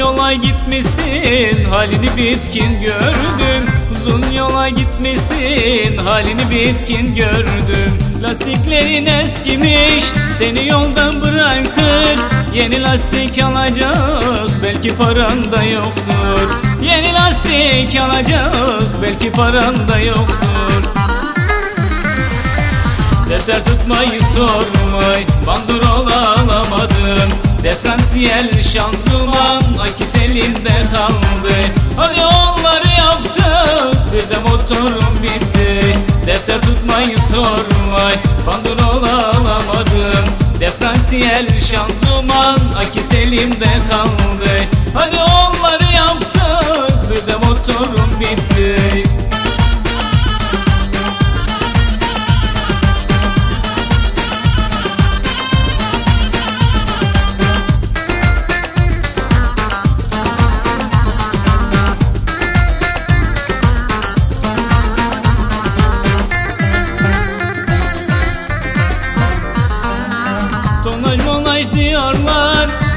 yola gitmesin halini bitkin gördüm. Uzun yola gitmesin halini bitkin gördüm. Lastiklerin eskimiş seni yoldan bırakır. Yeni lastik alacak belki paran da yoktur. Yeni lastik alacak belki paran da yoktur. Defter tutmayı sormay Bandrol alamadım Diferansiyel şanzıman Akis elimde kaldı. Hadi onları yaptık Bir de motorum bitti. Defter tutmayı sormay Bandrol alamadım. Diferansiyel şanzıman Akis elimde kaldı. Hadi onları yaptık Bir de motorum bitti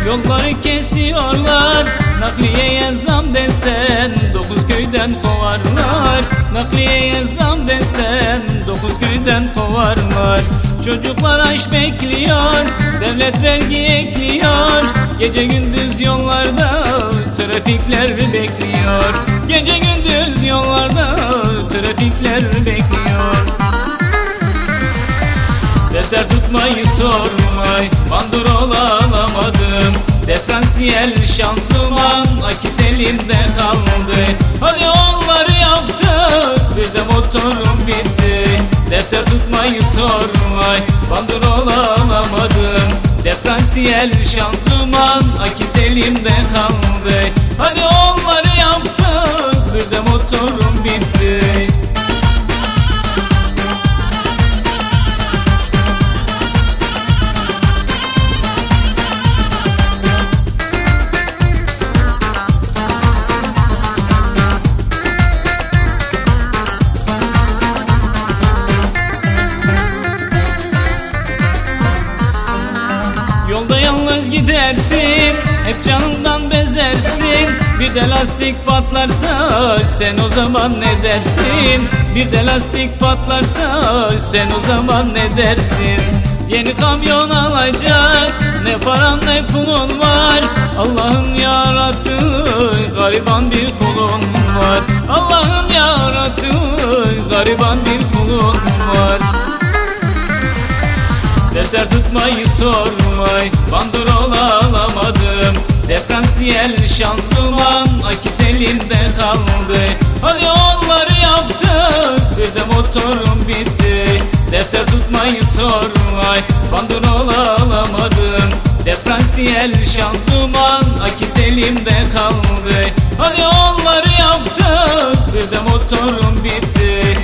Yolları kesiyorlar Nakliyeye zam desen Dokuz köyden kovarlar. Nakliyeye zam desen Dokuz köyden kovarlar. Çocuklar aş bekliyor Devlet vergi ekliyor. Gece gündüz yollarda Trafikler bekliyor. Gece gündüz yollarda Trafikler bekliyor. Defter tutmayı sormay Bandrol alamadım Diferansiyel şanzıman Akis elimde kaldı. Hadi onları yaptık Bir de motorum bitti. Defter tutmayı sormay Bandrol alamadım Diferansiyel şanzıman Akis elimde kaldı. Hadi Yolda yalnız gidersin Hep canından bezersin. Bir de lastik patlarsa Sen o zaman ne dersin? Bir de lastik patlarsa Sen o zaman ne dersin? Yeni kamyon alacak Ne paran ne pulun var. Allah'ım yarattı Gariban bir kulun var. Allah'ım yarattı Gariban bir kulun var Defter tutmayı sormay Bandrol alamadım Diferansiyel şanzıman Akis elimde kaldı. Hadi onları yaptık Bir de motorum bitti. Defter tutmayı sormay Bandrol alamadım Diferansiyel şanzıman Akis elimde kaldı. Hadi onları yaptık Bir de motorum bitti